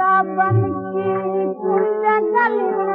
رب عن کي صورت هاڻي